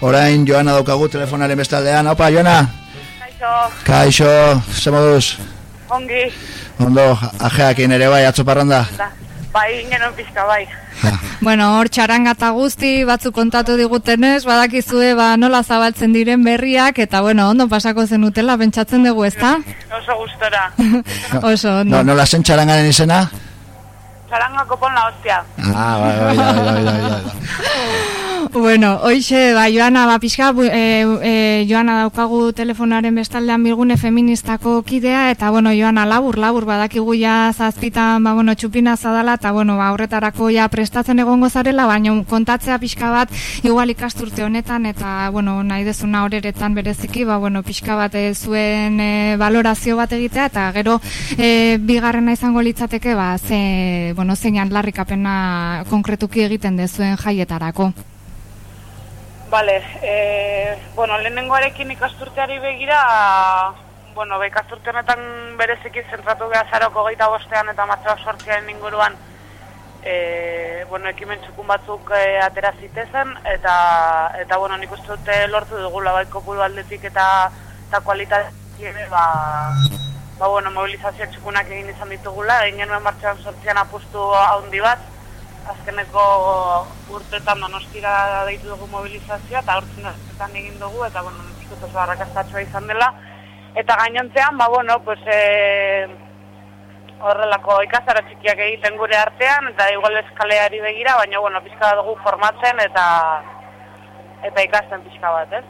Orain Joana daukagu telefonaren bestaldean. Opa, Joana! Kaixo, Kaixo, ze moduz? ongi, Ondo, ajeakin ere bai, atzo parranda? da, bai, ingenon pizka, bai. Bueno, hor txaranga eta guzti batzuk kontatu digutenez, badakizue ba, nola zabaltzen diren berriak, eta bueno, ondo pasako zenutela, pentsatzen dugu ezta? Oso gustora. Oso ondo. No, nola zen txarangaren izena? Zaranga kopon la hostia. Ah, bai, bai, bai, bai, bai, bai. Bueno, hoixe, ba, Joana, ba, pixka, e, e, Joana daukagu telefonaren bestaldean bilgune feministako kidea, eta, bueno, Joana, labur, labur, badakigu ja zazpitan, ba, bueno, txupina zadala, eta, bueno, ba, horretarako ja prestatzen egongo zarela, baina kontatzea pixka bat, igual ikasturte honetan, eta, bueno, nahi dezuna horeretan bereziki, ba, bueno, pixka bat e, zuen e, valorazio bat egitea, eta gero, e, bigarrena izango litzateke, ba, ze, bueno, zeinan larrikapena konkretuki egiten dezuen jaietarako. Vale, e, bueno, lehenengoarekin ikasturteari begira, bueno, be, ikasturte honetan bereziki zentratu geha zaroko geita bostean eta matzoak sortziaren inguruan, e, bueno, ekimen txukun batzuk e, atera zitezen, eta, eta bueno, nik uste dute lortu dugula bai kopuru aldetik eta, eta kualitatetik ere, ba, ba, bueno, mobilizazio txukunak egin izan ditugula, egin genuen martxan sortzian apustu handi bat, azkeneko urtetan donostira deitu dugu mobilizazioa eta urtzen urtetan egin dugu eta bueno, uste oso arrakastatxoa izan dela. Eta gainontzean, ba bueno, pues e, horrelako ikastaro txikiak egiten gure artean eta igual eskaleari begira, baina bueno, pixka dugu formatzen eta eta ikasten pixka bat, ez?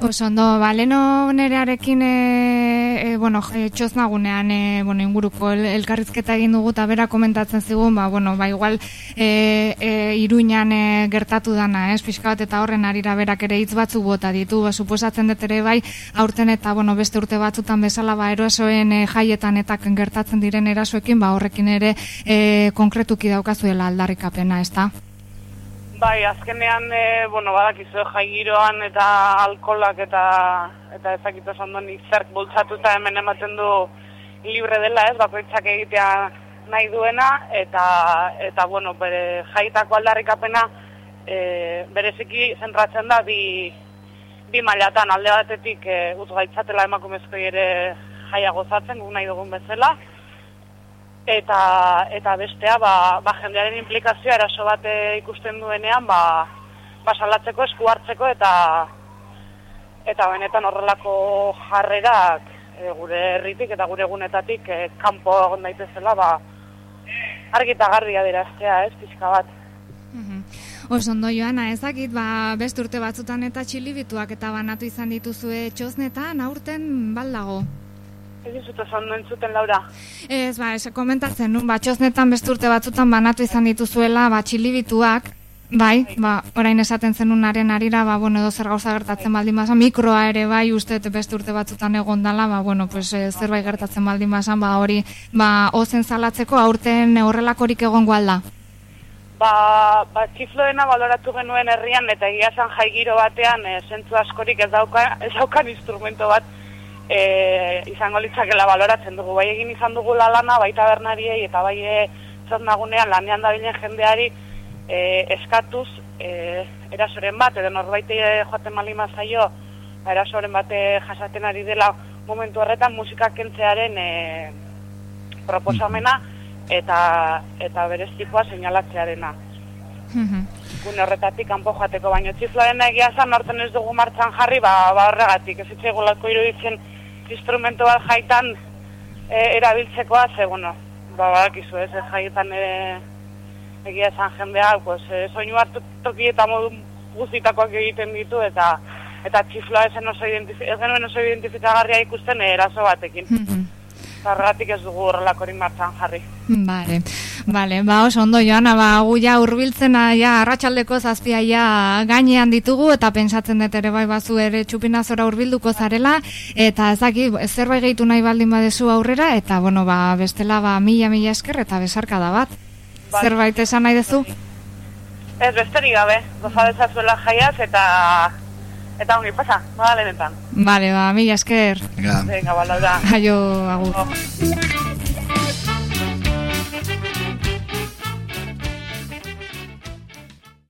Oso ondo, ba, leno nerearekin, e, e, bueno, e, txoznagunean, e, bueno, inguruko el, elkarrizketa egin dugu eta bera komentatzen zigun, ba, bueno, ba, igual, e, e, iruinan e, gertatu dana, ez, pixka bat eta horren arira berak ere hitz batzu bota ditu, ba, suposatzen dut ere bai, aurten eta, bueno, beste urte batzutan bezala, ba, erosoen e, jaietan eta gertatzen diren erasoekin, ba, horrekin ere e, konkretuki daukazuela aldarrikapena, ez da? Bai, azkenean, e, bueno, badakizu jai giroan eta alkolak eta eta ezakito ondo zerk bultzatuta hemen ematen du libre dela, ez, bakoitzak egitea nahi duena eta eta bueno, bere jaitako aldarrikapena e, bereziki zentratzen da bi bi mailatan. Alde batetik e, utz gaitzatela emakumezkoi ere jaia gozatzen guk nahi dugun bezala eta eta bestea ba, ba jendearen implikazioa eraso bat eh, ikusten duenean ba ba salatzeko esku hartzeko eta eta benetan horrelako jarrerak e, gure herritik eta gure egunetatik e, kanpo egon daitezela ba argi eta garbi adieraztea, ez, pixka bat. Oso ondo joana, ezakit, ba, beste urte batzutan eta txilibituak eta banatu izan dituzue txosnetan, aurten baldago. Ez dizut oso ondo entzuten, Laura. Ez, ba, ez, komentatzen, nun, ba, txosnetan beste urte batzutan banatu izan dituzuela, ba, txilibituak, bai, ba, orain esaten zenunaren arira, ba, bueno, edo zer gauza gertatzen baldin basan, mikroa ere, bai, uste beste urte batzutan egon dala, ba, bueno, pues, eh, zerbait gertatzen baldin basan, ba, hori, ba, ozen zalatzeko, aurten horrelakorik egongo alda. Ba, ba txifloena baloratu genuen herrian eta egia zan jai giro batean e, zentzu askorik ez dauka, ez daukan instrumento bat e, izango litzakela baloratzen dugu. Bai egin izan dugu lana baita bernariei eta bai e, nagunean lanean dabilen jendeari e, eskatuz e, erasoren bat, edo norbait e, joaten malima zaio ba, erasoren bate jasaten ari dela momentu horretan musika kentzearen e, proposamena eta eta berez tipua seinalatzearena. Gune horretatik kanpo joateko baino txifloaren egia zan norten ez dugu martxan jarri, ba, ba horregatik, ez itxegulako iruditzen instrumento bat jaitan e, erabiltzekoa, ze, bueno, ba, badakizu ez, ez jaitan e, egia esan jendea, pues, e, soinu hartu toki eta modu guztitakoak egiten ditu, eta eta txifloa ezen oso ez genuen oso identifikagarria ikusten e, eraso batekin. Zarregatik ez dugu horrelakorik martxan jarri. Vale, vale, ba oso ondo joana, ba gu ja urbiltzena ja arratsaldeko zazpia ja gainean ditugu eta pensatzen dut ere bai bazu ere txupinazora urbilduko zarela eta ezaki zerbait gehitu nahi baldin badezu aurrera eta bueno ba bestela ba mila mila esker eta besarka da bat. Bai. Zerbait esan nahi duzu? Ez besterik gabe, goza dezazuela jaiaz eta eta ongi pasa, bada lehenetan. Vale, ba mila esker. Venga. Venga, balaura. Aio, agur. Oh.